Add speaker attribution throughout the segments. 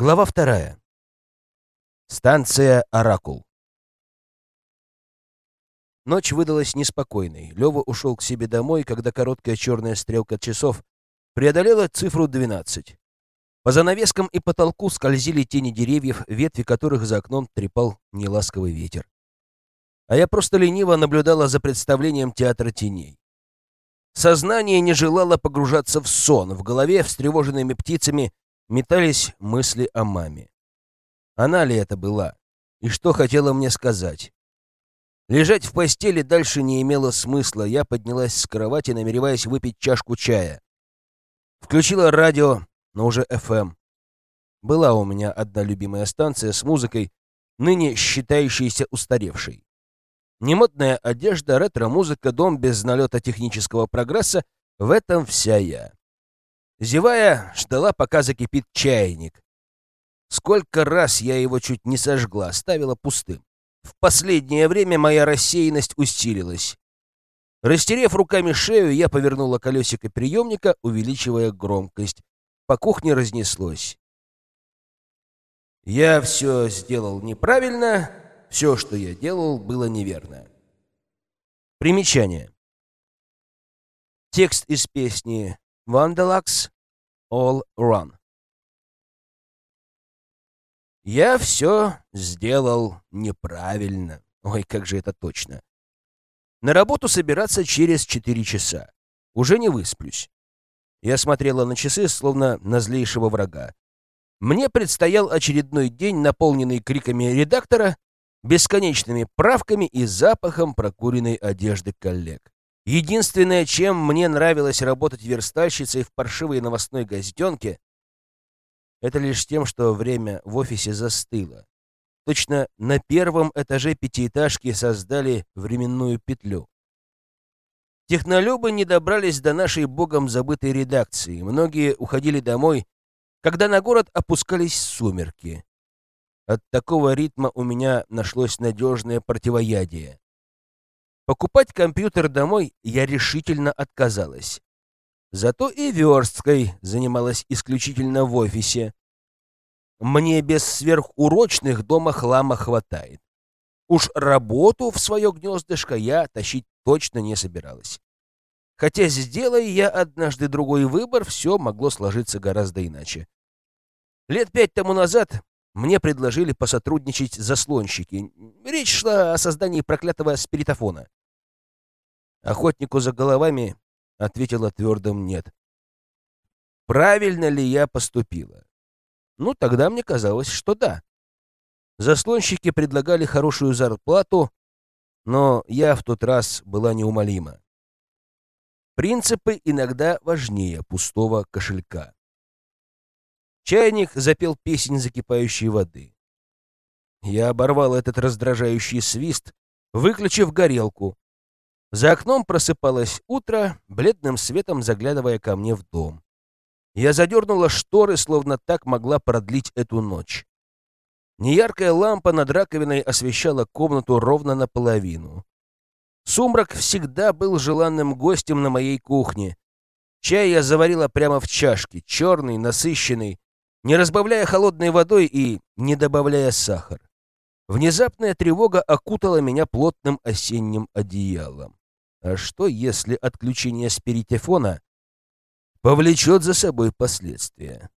Speaker 1: Глава вторая. Станция «Оракул». Ночь выдалась неспокойной. Лёва ушел к себе домой, когда короткая черная стрелка часов преодолела цифру 12. По занавескам и потолку скользили тени деревьев, ветви которых за окном трепал неласковый ветер. А я просто лениво наблюдала за представлением театра теней. Сознание не желало погружаться в сон, в голове встревоженными птицами метались мысли о маме. Она ли это была? И что хотела мне сказать? Лежать в постели дальше не имело смысла. Я поднялась с кровати, намереваясь выпить чашку чая. Включила радио, но уже FM. Была у меня одна любимая станция с музыкой, ныне считающейся устаревшей. Немодная одежда, ретро-музыка, дом без налета технического прогресса — в этом вся я. Зевая, ждала, пока закипит чайник. Сколько раз я его чуть не сожгла, ставила пустым. В последнее время моя рассеянность усилилась. Растерев руками шею, я повернула колесико приемника, увеличивая громкость. По кухне разнеслось. Я все сделал неправильно, все, что я делал, было неверно. Примечание. Текст из песни Вандалакс All Run. Я все сделал неправильно. Ой, как же это точно. На работу собираться через четыре часа. Уже не высплюсь. Я смотрела на часы, словно на злейшего врага. Мне предстоял очередной день, наполненный криками редактора, бесконечными правками и запахом прокуренной одежды коллег. Единственное, чем мне нравилось работать верстальщицей в паршивой новостной газетенке, это лишь тем, что время в офисе застыло. Точно на первом этаже пятиэтажки создали временную петлю. Технолюбы не добрались до нашей богом забытой редакции. Многие уходили домой, когда на город опускались сумерки. От такого ритма у меня нашлось надежное противоядие. Покупать компьютер домой я решительно отказалась. Зато и версткой занималась исключительно в офисе. Мне без сверхурочных дома хлама хватает. Уж работу в свое гнездышко я тащить точно не собиралась. Хотя, сделая я однажды другой выбор, все могло сложиться гораздо иначе. Лет пять тому назад мне предложили посотрудничать заслонщики. Речь шла о создании проклятого спиритофона. Охотнику за головами ответила твердым «нет». Правильно ли я поступила? Ну, тогда мне казалось, что да. Заслонщики предлагали хорошую зарплату, но я в тот раз была неумолима. Принципы иногда важнее пустого кошелька. Чайник запел песнь закипающей воды. Я оборвал этот раздражающий свист, выключив горелку, за окном просыпалось утро, бледным светом заглядывая ко мне в дом. Я задернула шторы, словно так могла продлить эту ночь. Неяркая лампа над раковиной освещала комнату ровно наполовину. Сумрак всегда был желанным гостем на моей кухне. Чай я заварила прямо в чашке, черный, насыщенный, не разбавляя холодной водой и не добавляя сахар. Внезапная тревога окутала меня плотным осенним одеялом. А что, если отключение спиритефона повлечет за собой последствия?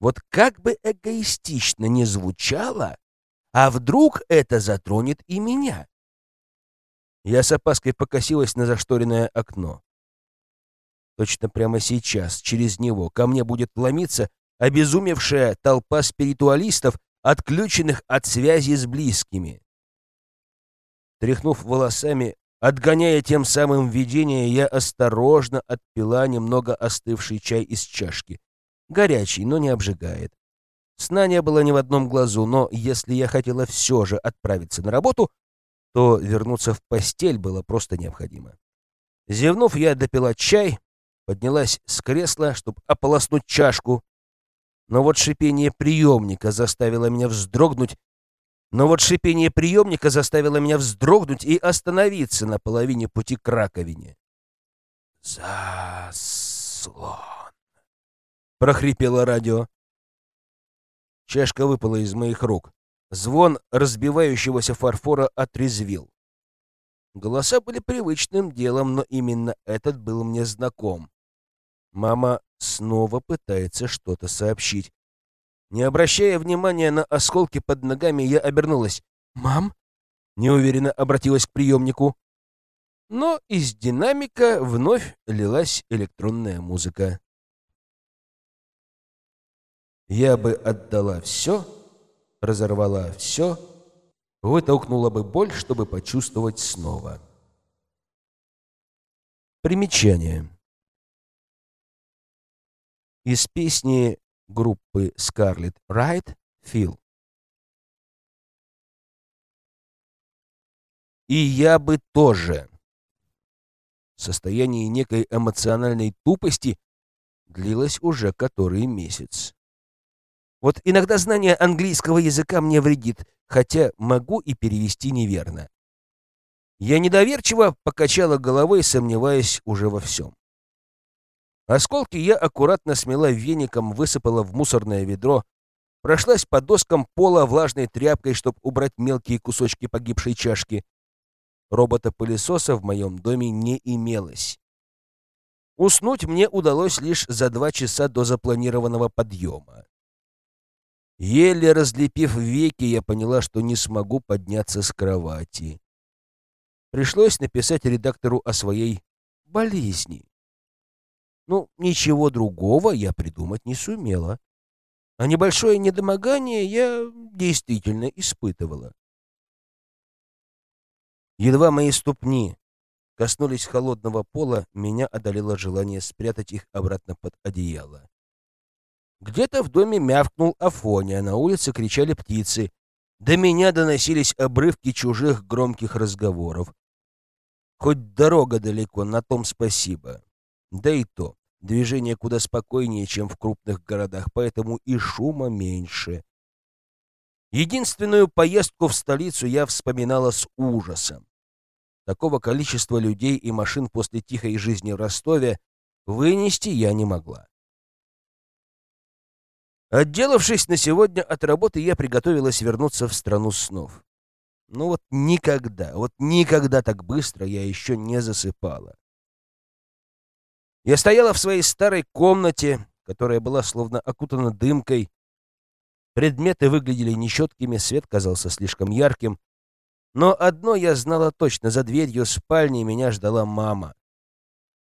Speaker 1: Вот как бы эгоистично не звучало, а вдруг это затронет и меня? Я с опаской покосилась на зашторенное окно. Точно прямо сейчас через него ко мне будет ломиться обезумевшая толпа спиритуалистов, отключенных от связи с близкими. Тряхнув волосами, отгоняя тем самым видение, я осторожно отпила немного остывший чай из чашки. Горячий, но не обжигает. Сна не было ни в одном глазу, но если я хотела все же отправиться на работу, то вернуться в постель было просто необходимо. Зевнув, я допила чай, поднялась с кресла, чтобы ополоснуть чашку. Но вот шипение приемника заставило меня вздрогнуть но вот шипение приемника заставило меня вздрогнуть и остановиться на половине пути к раковине. «Заслон!» — прохрипело радио. Чашка выпала из моих рук. Звон разбивающегося фарфора отрезвил. Голоса были привычным делом, но именно этот был мне знаком. Мама снова пытается что-то сообщить. Не обращая внимания на осколки под ногами, я обернулась. «Мам?» — неуверенно обратилась к приемнику. Но из динамика вновь лилась электронная музыка. Я бы отдала все, разорвала все, вытолкнула бы боль, чтобы почувствовать снова. Примечание. Из песни группы Scarlet Right «Feel». И я бы тоже. Состояние некой эмоциональной тупости длилось уже который месяц. Вот иногда знание английского языка мне вредит, хотя могу и перевести неверно. Я недоверчиво покачала головой, сомневаясь уже во всем. Осколки я аккуратно смела веником, высыпала в мусорное ведро, прошлась по доскам пола влажной тряпкой, чтобы убрать мелкие кусочки погибшей чашки. Робота-пылесоса в моем доме не имелось. Уснуть мне удалось лишь за два часа до запланированного подъема. Еле разлепив веки, я поняла, что не смогу подняться с кровати. Пришлось написать редактору о своей болезни. Ну, ничего другого я придумать не сумела. А небольшое недомогание я действительно испытывала. Едва мои ступни коснулись холодного пола, меня одолело желание спрятать их обратно под одеяло. Где-то в доме мявкнул Афоня, на улице кричали птицы. До меня доносились обрывки чужих громких разговоров. Хоть дорога далеко, на том спасибо. Да и то, движение куда спокойнее, чем в крупных городах, поэтому и шума меньше. Единственную поездку в столицу я вспоминала с ужасом. Такого количества людей и машин после тихой жизни в Ростове вынести я не могла. Отделавшись на сегодня от работы, я приготовилась вернуться в страну снов. Ну вот никогда, вот никогда так быстро я еще не засыпала. Я стояла в своей старой комнате, которая была словно окутана дымкой. Предметы выглядели нечеткими, свет казался слишком ярким. Но одно я знала точно, за дверью спальни меня ждала мама.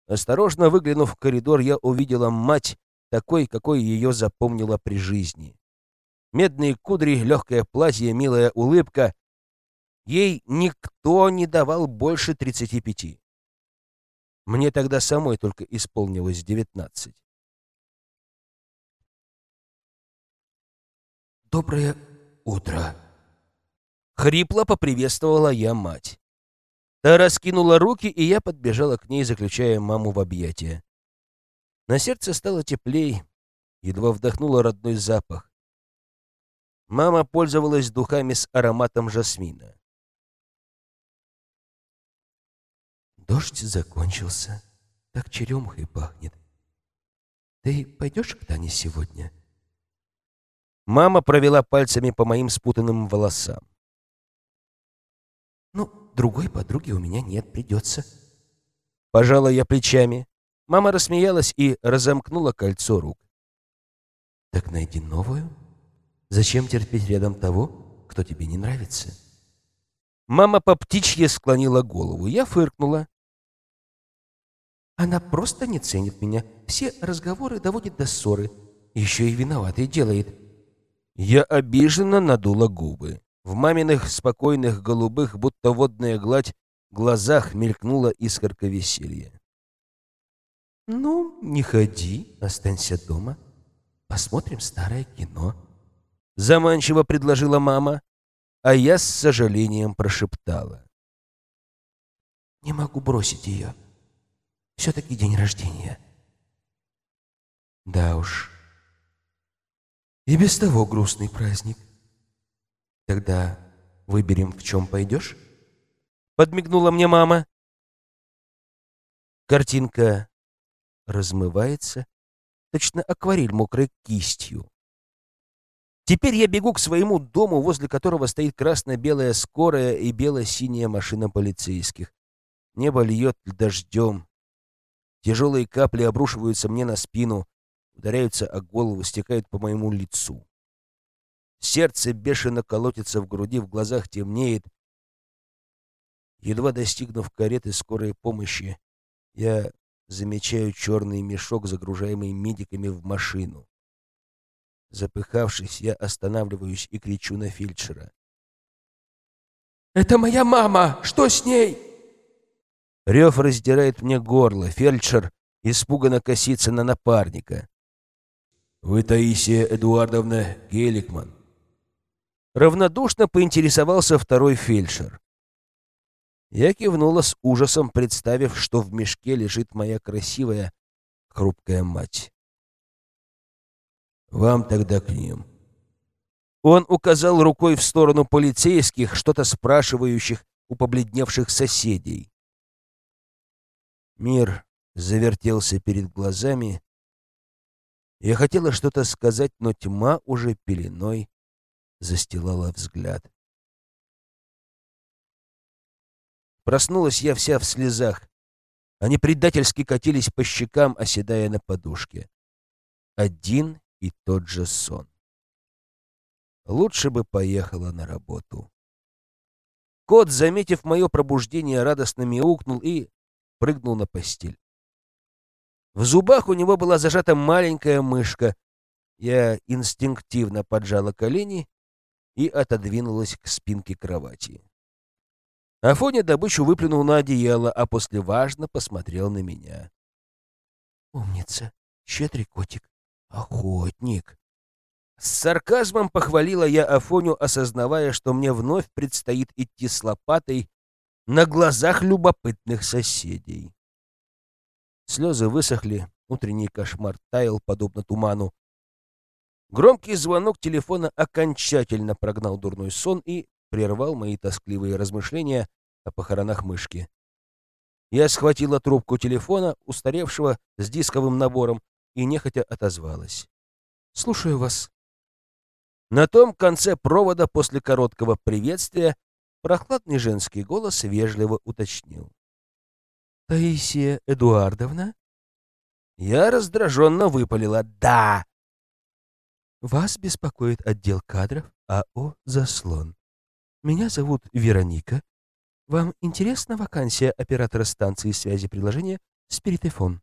Speaker 1: Осторожно выглянув в коридор, я увидела мать, такой, какой ее запомнила при жизни. Медные кудри, легкое платье, милая улыбка. Ей никто не давал больше тридцати пяти. Мне тогда самой только исполнилось девятнадцать. «Доброе утро!» Хрипло поприветствовала я мать. Та раскинула руки, и я подбежала к ней, заключая маму в объятия. На сердце стало теплей, едва вдохнула родной запах. Мама пользовалась духами с ароматом жасмина. Дождь закончился, так черемухой пахнет. Ты пойдешь к Тане сегодня? Мама провела пальцами по моим спутанным волосам. Ну, другой подруги у меня нет, придется. Пожала я плечами. Мама рассмеялась и разомкнула кольцо рук. «Так найди новую. Зачем терпеть рядом того, кто тебе не нравится?» Мама по птичье склонила голову. Я фыркнула. «Она просто не ценит меня. Все разговоры доводит до ссоры. Еще и виноватой делает». Я обиженно надула губы. В маминых спокойных голубых, будто водная гладь, глазах мелькнула искорка веселья. «Ну, не ходи, останься дома. Посмотрим старое кино», — заманчиво предложила мама, а я с сожалением прошептала. «Не могу бросить ее. Все-таки день рождения». «Да уж. И без того грустный праздник. Тогда выберем, в чем пойдешь?» Подмигнула мне мама. Картинка размывается, точно акварель мокрой кистью. Теперь я бегу к своему дому, возле которого стоит красно-белая скорая и бело-синяя машина полицейских. Небо льет дождем. Тяжелые капли обрушиваются мне на спину, ударяются о голову, стекают по моему лицу. Сердце бешено колотится в груди, в глазах темнеет. Едва достигнув кареты скорой помощи, я замечаю черный мешок, загружаемый медиками в машину. Запыхавшись, я останавливаюсь и кричу на фельдшера. «Это моя мама! Что с ней?» Рев раздирает мне горло. Фельдшер испуганно косится на напарника. «Вы Таисия Эдуардовна Геликман?» Равнодушно поинтересовался второй фельдшер. Я кивнула с ужасом, представив, что в мешке лежит моя красивая, хрупкая мать. «Вам тогда к ним». Он указал рукой в сторону полицейских, что-то спрашивающих у побледневших соседей. Мир завертелся перед глазами. Я хотела что-то сказать, но тьма уже пеленой застилала взгляд. Проснулась я вся в слезах. Они предательски катились по щекам, оседая на подушке. Один и тот же сон. Лучше бы поехала на работу. Кот, заметив мое пробуждение, радостно мяукнул и прыгнул на постель. В зубах у него была зажата маленькая мышка. Я инстинктивно поджала колени и отодвинулась к спинке кровати. Афоня добычу выплюнул на одеяло, а после важно посмотрел на меня. «Умница, щедрый котик, охотник». С сарказмом похвалила я Афоню, осознавая, что мне вновь предстоит идти с лопатой на глазах любопытных соседей. Слезы высохли, утренний кошмар таял, подобно туману. Громкий звонок телефона окончательно прогнал дурной сон и прервал мои тоскливые размышления о похоронах мышки. Я схватила трубку телефона, устаревшего с дисковым набором, и нехотя отозвалась. «Слушаю вас». На том конце провода после короткого приветствия Прохладный женский голос вежливо уточнил. «Таисия Эдуардовна?» Я раздраженно выпалила «Да!» «Вас беспокоит отдел кадров АО «Заслон». Меня зовут Вероника. Вам интересна вакансия оператора станции связи приложения «Спиритефон»?»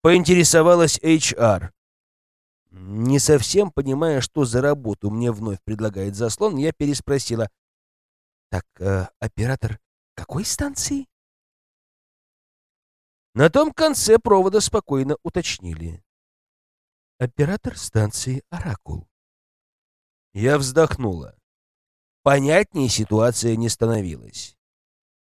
Speaker 1: Поинтересовалась HR. Не совсем понимая, что за работу мне вновь предлагает заслон, я переспросила. Так, э, оператор какой станции? На том конце провода спокойно уточнили. Оператор станции «Оракул». Я вздохнула. Понятнее ситуация не становилась.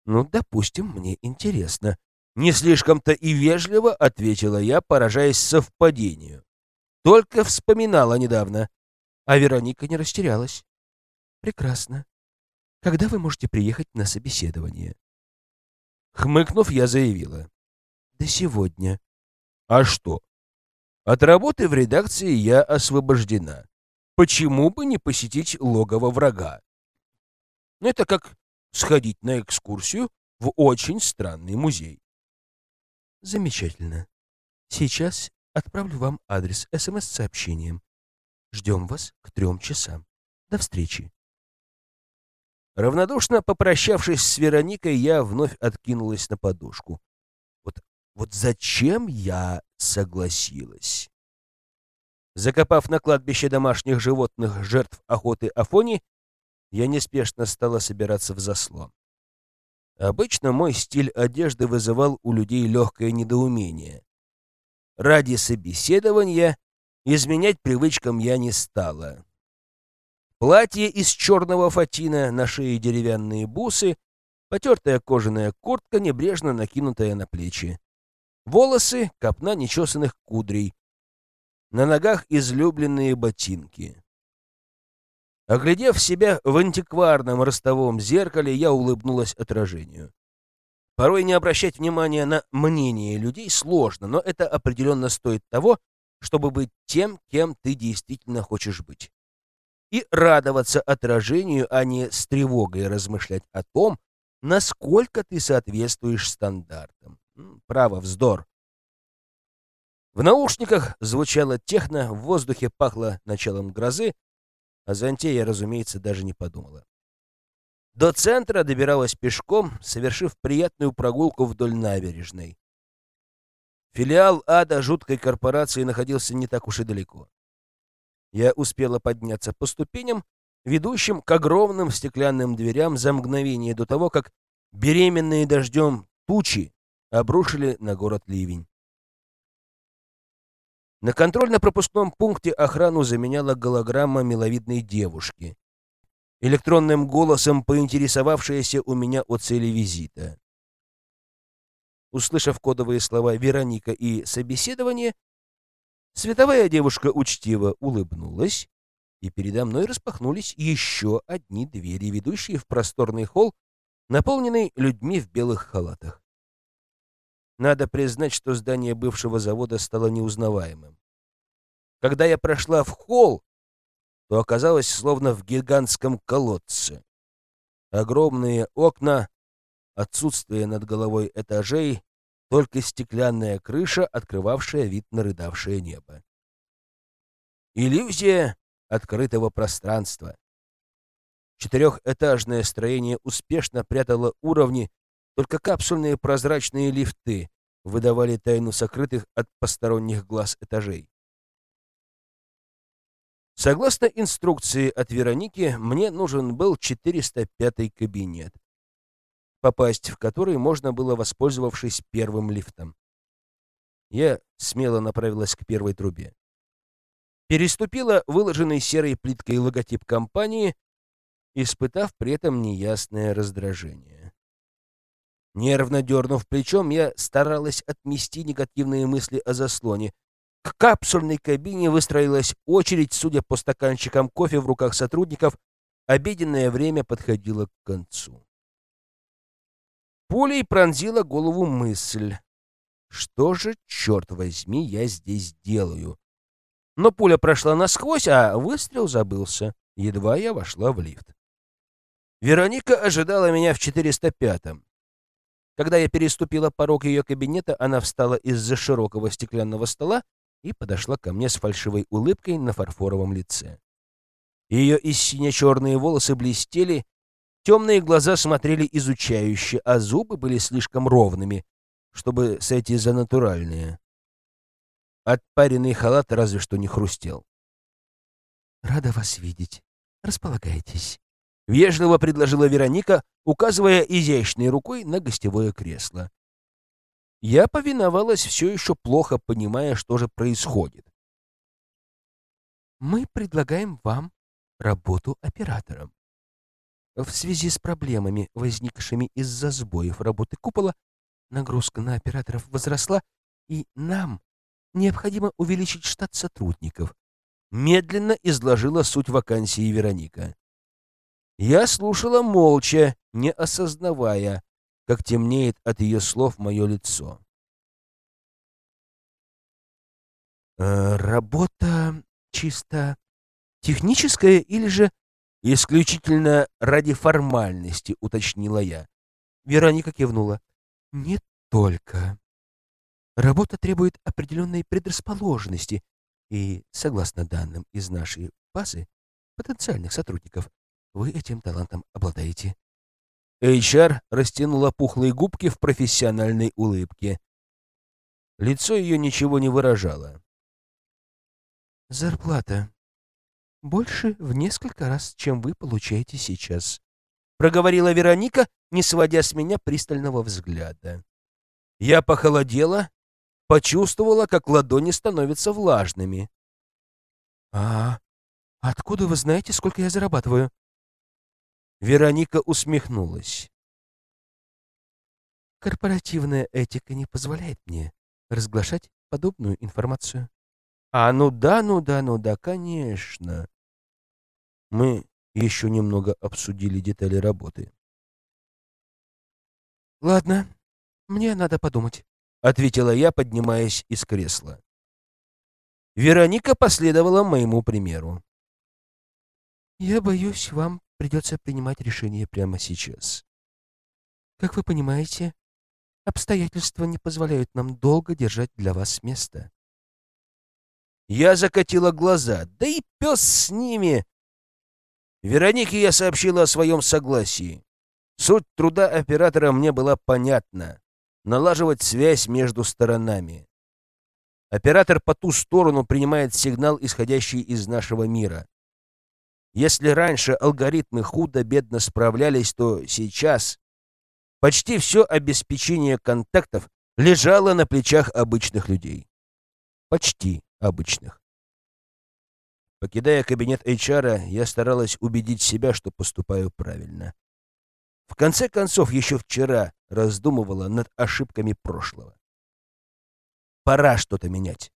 Speaker 1: Ну, допустим, мне интересно. Не слишком-то и вежливо ответила я, поражаясь совпадению. Только вспоминала недавно. А Вероника не растерялась. Прекрасно. Когда вы можете приехать на собеседование?» Хмыкнув, я заявила. «Да сегодня». «А что? От работы в редакции я освобождена. Почему бы не посетить логово врага? Это как сходить на экскурсию в очень странный музей». «Замечательно. Сейчас отправлю вам адрес СМС-сообщением. Ждем вас к трем часам. До встречи». Равнодушно попрощавшись с Вероникой, я вновь откинулась на подушку. Вот, вот зачем я согласилась? Закопав на кладбище домашних животных жертв охоты Афони, я неспешно стала собираться в заслон. Обычно мой стиль одежды вызывал у людей легкое недоумение. Ради собеседования изменять привычкам я не стала. Платье из черного фатина, на шее деревянные бусы, потертая кожаная куртка, небрежно накинутая на плечи. Волосы — копна нечесанных кудрей. На ногах излюбленные ботинки. Оглядев себя в антикварном ростовом зеркале, я улыбнулась отражению. Порой не обращать внимания на мнение людей сложно, но это определенно стоит того, чтобы быть тем, кем ты действительно хочешь быть. И радоваться отражению, а не с тревогой размышлять о том, насколько ты соответствуешь стандартам. Право, вздор. В наушниках звучало техно, в воздухе пахло началом грозы, о зонте я, разумеется, даже не подумала. До центра добиралась пешком, совершив приятную прогулку вдоль набережной. Филиал ада жуткой корпорации находился не так уж и далеко. Я успела подняться по ступеням, ведущим к огромным стеклянным дверям за мгновение до того, как беременные дождем тучи обрушили на город ливень. На контрольно-пропускном пункте охрану заменяла голограмма миловидной девушки, электронным голосом поинтересовавшаяся у меня о цели визита. Услышав кодовые слова «Вероника» и «собеседование», световая девушка учтиво улыбнулась, и передо мной распахнулись еще одни двери, ведущие в просторный холл, наполненный людьми в белых халатах. Надо признать, что здание бывшего завода стало неузнаваемым. Когда я прошла в холл, то оказалась словно в гигантском колодце. Огромные окна, отсутствие над головой этажей, только стеклянная крыша, открывавшая вид на рыдавшее небо. Иллюзия открытого пространства. Четырехэтажное строение успешно прятало уровни, только капсульные прозрачные лифты выдавали тайну сокрытых от посторонних глаз этажей. Согласно инструкции от Вероники, мне нужен был 405 кабинет, попасть в который можно было, воспользовавшись первым лифтом. Я смело направилась к первой трубе. Переступила выложенный серой плиткой логотип компании, испытав при этом неясное раздражение. Нервно дернув плечом, я старалась отмести негативные мысли о заслоне. К капсульной кабине выстроилась очередь, судя по стаканчикам кофе в руках сотрудников, обеденное время подходило к концу. Пулей пронзила голову мысль. Что же, черт возьми, я здесь делаю? Но пуля прошла насквозь, а выстрел забылся. Едва я вошла в лифт. Вероника ожидала меня в 405-м. Когда я переступила порог ее кабинета, она встала из-за широкого стеклянного стола и подошла ко мне с фальшивой улыбкой на фарфоровом лице. Ее и сине-черные волосы блестели, темные глаза смотрели изучающе, а зубы были слишком ровными, чтобы сойти за натуральные. Отпаренный халат разве что не хрустел.
Speaker 2: «Рада вас видеть. Располагайтесь».
Speaker 1: Вежливо предложила Вероника, указывая изящной рукой на гостевое кресло. Я повиновалась, все еще плохо понимая, что же происходит.
Speaker 2: «Мы предлагаем вам работу оператором. В связи с проблемами, возникшими из-за сбоев работы купола, нагрузка на операторов возросла, и нам необходимо увеличить штат сотрудников»,
Speaker 1: медленно изложила суть вакансии Вероника. Я слушала молча, не осознавая, как темнеет от ее слов мое лицо.
Speaker 2: «Э, «Работа чисто техническая или же
Speaker 1: исключительно ради формальности?» — уточнила я.
Speaker 2: Вероника кивнула. «Не только. Работа требует определенной предрасположенности, и, согласно данным из нашей базы потенциальных сотрудников, вы этим талантом обладаете.
Speaker 1: HR растянула пухлые губки в профессиональной улыбке. Лицо ее ничего не выражало.
Speaker 2: «Зарплата больше в несколько раз, чем вы получаете сейчас», — проговорила Вероника, не сводя с меня пристального взгляда.
Speaker 1: Я похолодела, почувствовала, как ладони становятся влажными.
Speaker 2: «А откуда вы знаете, сколько я зарабатываю?»
Speaker 1: Вероника усмехнулась.
Speaker 2: Корпоративная этика не позволяет мне разглашать подобную информацию.
Speaker 1: А, ну да, ну да, ну да, конечно. Мы еще немного обсудили детали работы.
Speaker 2: Ладно, мне надо подумать,
Speaker 1: ответила я, поднимаясь из кресла. Вероника последовала моему примеру.
Speaker 2: Я боюсь, вам придется принимать решение прямо сейчас. Как вы понимаете, обстоятельства не позволяют нам долго держать для вас место.
Speaker 1: Я закатила глаза. Да и пес с ними. Веронике я сообщила о своем согласии. Суть труда оператора мне была понятна. Налаживать связь между сторонами. Оператор по ту сторону принимает сигнал, исходящий из нашего мира. Если раньше алгоритмы худо-бедно справлялись, то сейчас почти все обеспечение контактов лежало на плечах обычных людей. Почти обычных. Покидая кабинет HR, я старалась убедить себя, что поступаю правильно. В конце концов, еще вчера раздумывала над ошибками прошлого. Пора что-то менять.